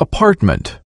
Apartment.